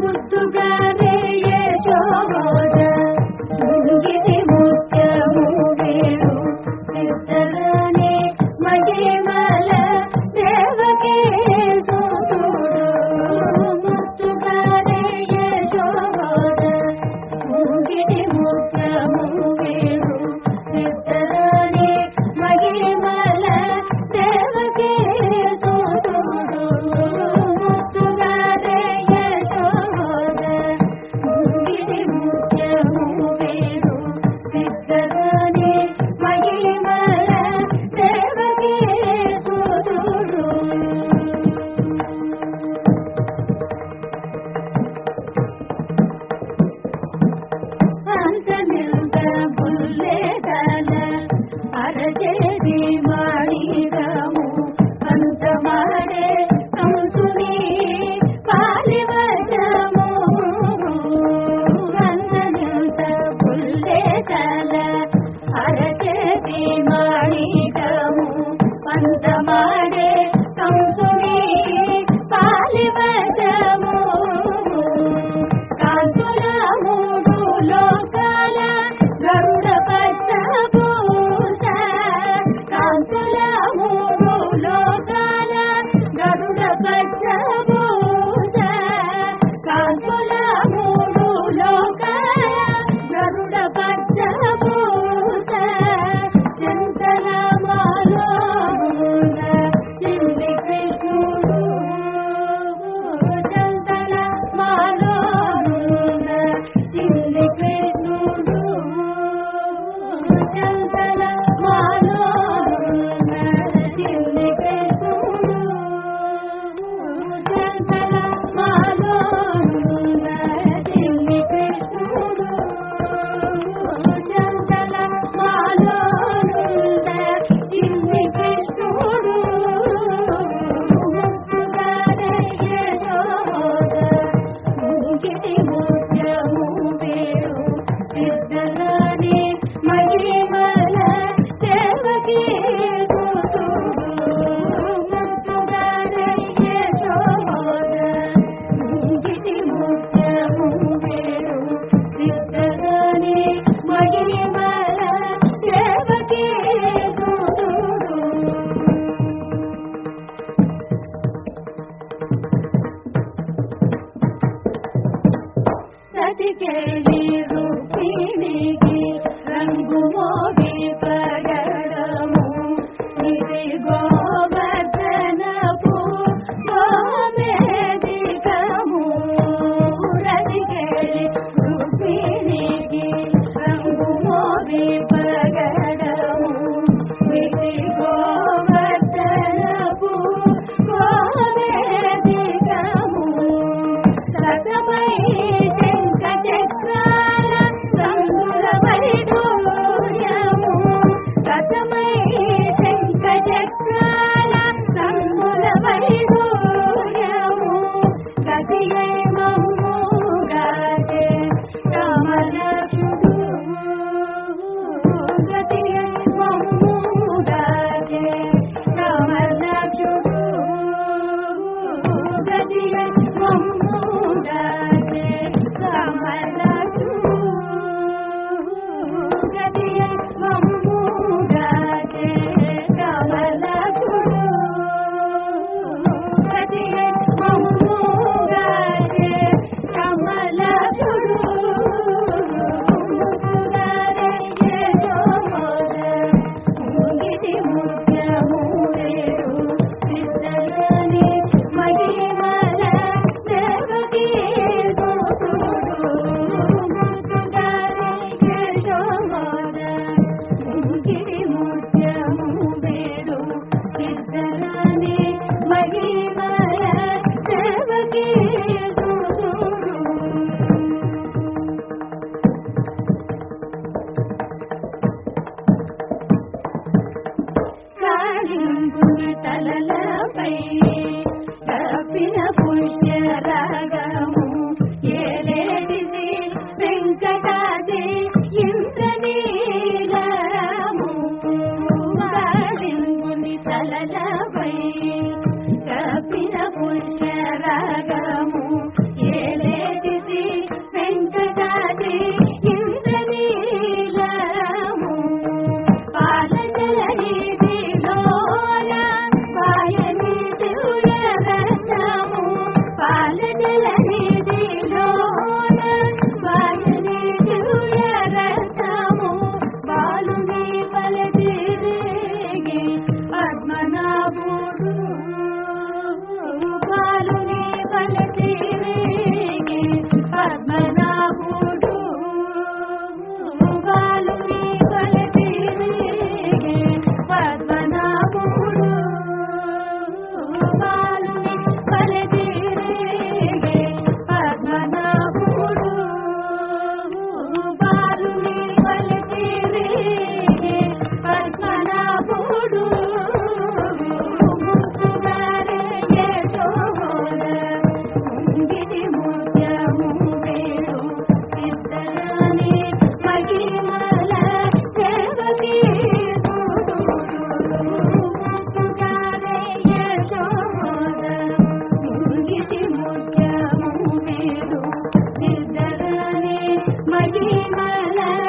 ಮುತ್ತುಗಾರೆಯ ಜೋಗೋ കാലുനേ വലത്തെ மதிமலர்